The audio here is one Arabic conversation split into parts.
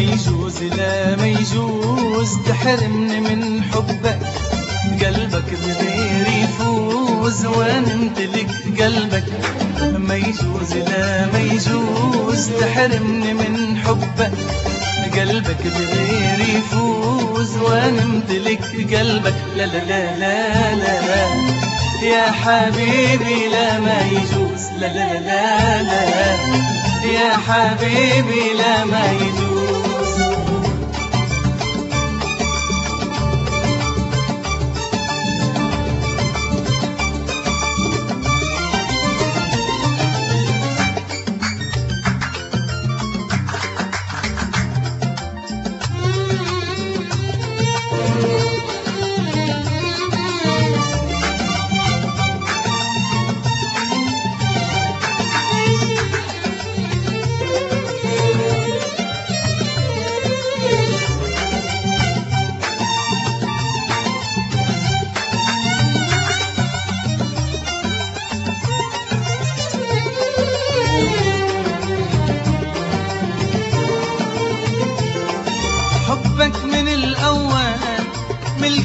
يجوز لا ما يجوز تحرمني من حبك قلبك بغير يفوز. وأنا امتلك قلبك ما يجوز لا ما يجوز تحرمني من حبك قلبك بغير يفوز. وأنا امتلك قلبك لا لا لا لا لا يا حبيبي لا ما يجوز لا لا لا لا. يا حبيبي لا ما يجوز حبك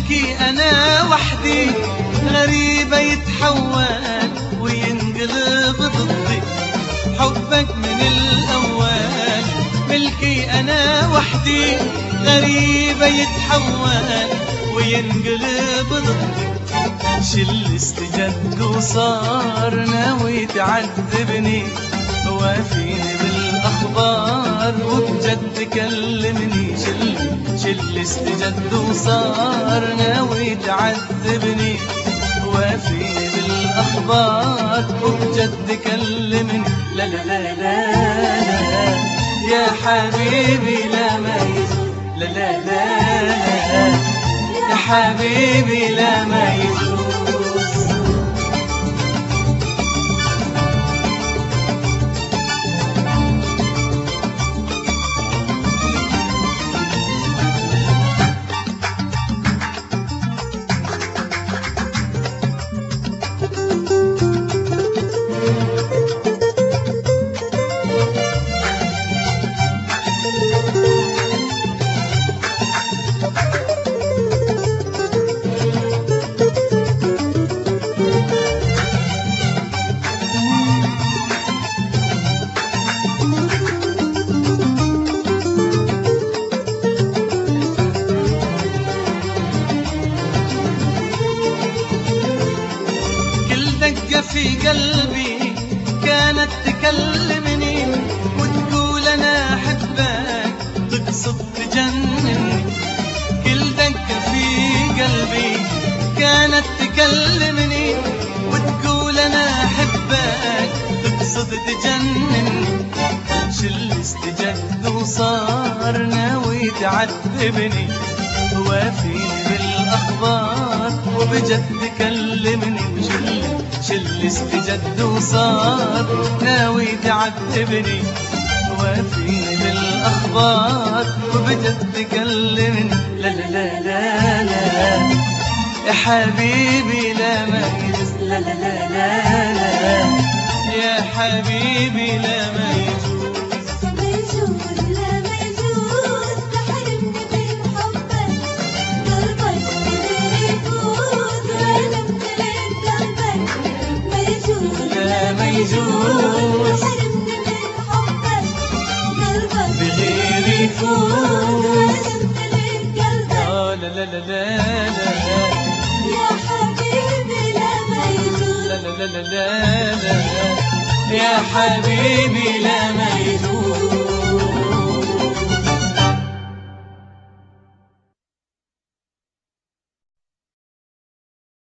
ملكي أنا وحدي غريبة يتحول وينقلب ضدي. حبك من الأول ملكي أنا وحدي غريبة يتحول وينقلب ضدي. شل استجد وصار ناوي تعذبني وافيني بالأخبار وبجد كلمني شل شل استجد وصار ناوي تعذبني. وافيني بالأخبار وبجد كلمني. لا لا لا لا لا يا حبيبي لا ما يزول لا لا لا لا يا حبيبي لا ما يجوز قلبي كانت تكلمني وتقول أنا أحبك تقصد تجنني كل دقة في قلبي كانت تكلمني وتقول أنا أحبك تقصد تجنني شل استجد وصار ناوي تعذبني بالاخبار وبجد كلمني شل شل استجد وصار ناوي تعذبني. وافيني بالأخبار وبجد كلمني لا لا لا لا لا يا حبيبي لا ما لا لا لا لا لا يا حبيبي لا ما حبيبي يجوز